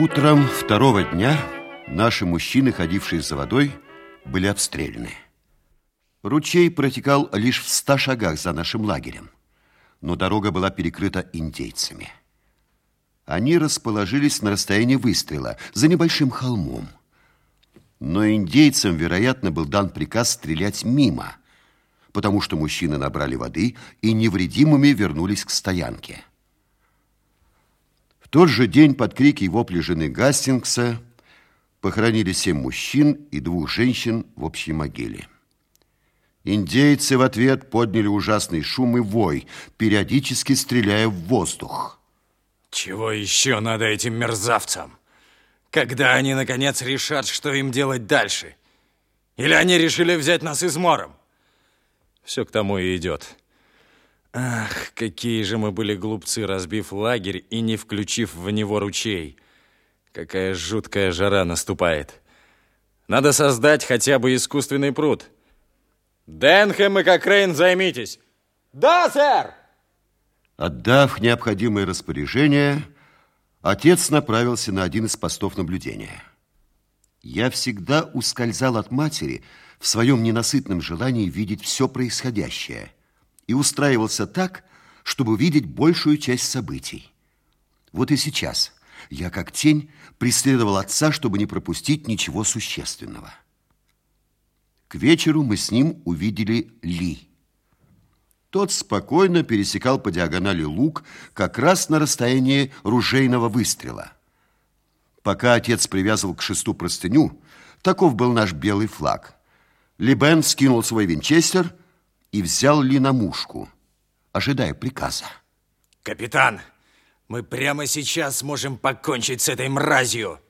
Утром второго дня наши мужчины, ходившие за водой, были обстреляны. Ручей протекал лишь в ста шагах за нашим лагерем, но дорога была перекрыта индейцами. Они расположились на расстоянии выстрела за небольшим холмом. Но индейцам, вероятно, был дан приказ стрелять мимо, потому что мужчины набрали воды и невредимыми вернулись к стоянке тот же день под крики и вопли жены Гастингса похоронили семь мужчин и двух женщин в общей могиле. Индейцы в ответ подняли ужасный шум и вой, периодически стреляя в воздух. Чего еще надо этим мерзавцам? Когда они, наконец, решат, что им делать дальше? Или они решили взять нас измором? Все к тому и идет. Ах, какие же мы были глупцы, разбив лагерь и не включив в него ручей. Какая жуткая жара наступает. Надо создать хотя бы искусственный пруд. Денхэм и Кокрейн, займитесь. Да, сэр! Отдав необходимые распоряжения, отец направился на один из постов наблюдения. Я всегда ускользал от матери в своем ненасытном желании видеть все происходящее – и устраивался так, чтобы видеть большую часть событий. Вот и сейчас я, как тень, преследовал отца, чтобы не пропустить ничего существенного. К вечеру мы с ним увидели Ли. Тот спокойно пересекал по диагонали луг как раз на расстоянии ружейного выстрела. Пока отец привязывал к шесту простыню, таков был наш белый флаг. Ли Бен скинул свой винчестер – и взял Ли на мушку, ожидая приказа. Капитан, мы прямо сейчас можем покончить с этой мразью.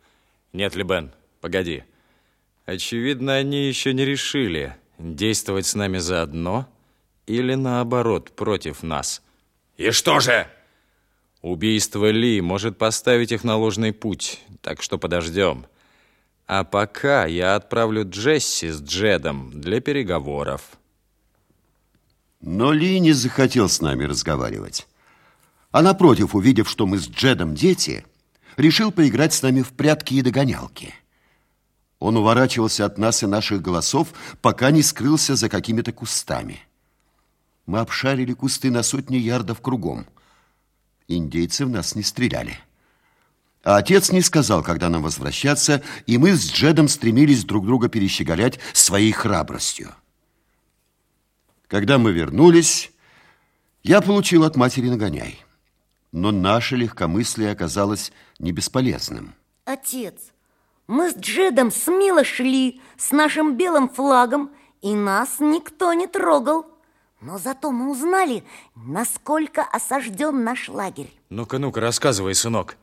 Нет, Лебен, погоди. Очевидно, они еще не решили, действовать с нами заодно или наоборот, против нас. И что же? Убийство Ли может поставить их на ложный путь, так что подождем. А пока я отправлю Джесси с Джедом для переговоров. Но Ли не захотел с нами разговаривать. А напротив, увидев, что мы с Джедом дети, решил поиграть с нами в прятки и догонялки. Он уворачивался от нас и наших голосов, пока не скрылся за какими-то кустами. Мы обшарили кусты на сотни ярдов кругом. Индейцы в нас не стреляли. А отец не сказал, когда нам возвращаться, и мы с Джедом стремились друг друга перещеголять своей храбростью. Когда мы вернулись, я получил от матери нагоняй. Но наше легкомыслие оказалось не бесполезным. Отец, мы с Джедом смело шли с нашим белым флагом, и нас никто не трогал. Но зато мы узнали, насколько осажден наш лагерь. Ну-ка, ну-ка, рассказывай, сынок.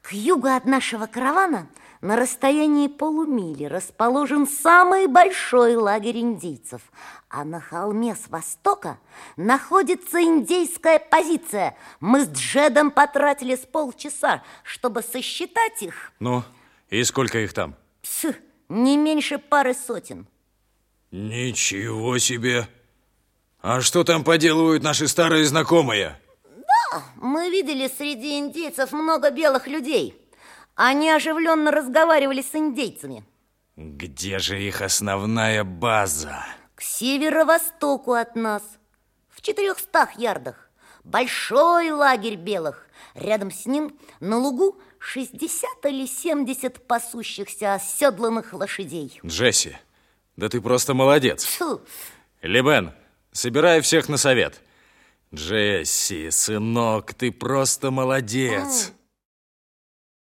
К югу от нашего каравана на расстоянии полумили расположен самый большой лагерь индейцев, а на холме с востока находится индейская позиция. Мы с Джедом потратили с полчаса, чтобы сосчитать их. Ну, и сколько их там? Пс, не меньше пары сотен. Ничего себе! А что там поделывают наши старые знакомые? Да, мы видели среди индейцев много белых людей. Они оживленно разговаривали с индейцами. Где же их основная база? К северо-востоку от нас, в четырехстах ярдах. Большой лагерь белых. Рядом с ним на лугу 60 или 70 пасущихся оседланных лошадей. Джесси, да ты просто молодец. Фу. Лебен, собирай всех на совет. Джесси, сынок, ты просто молодец.